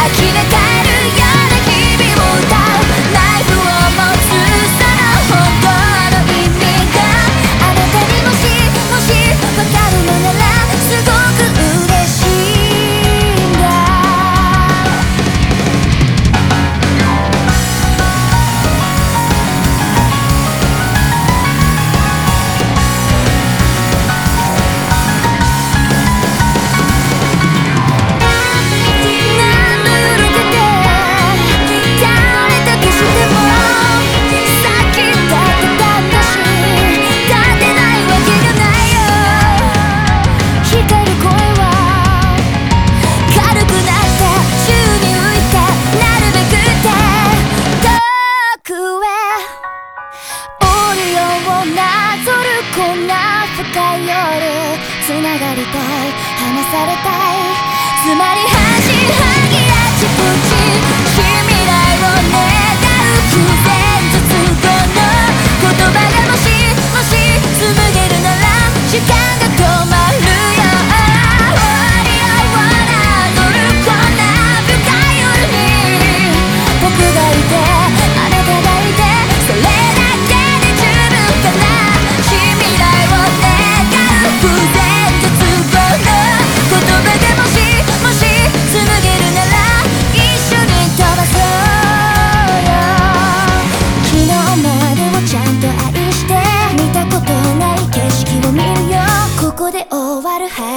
呆れたがりたい。離されたい。つまり半信半疑あちこち君らをねだるくぜ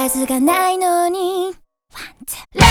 数がないのに。ワンツー。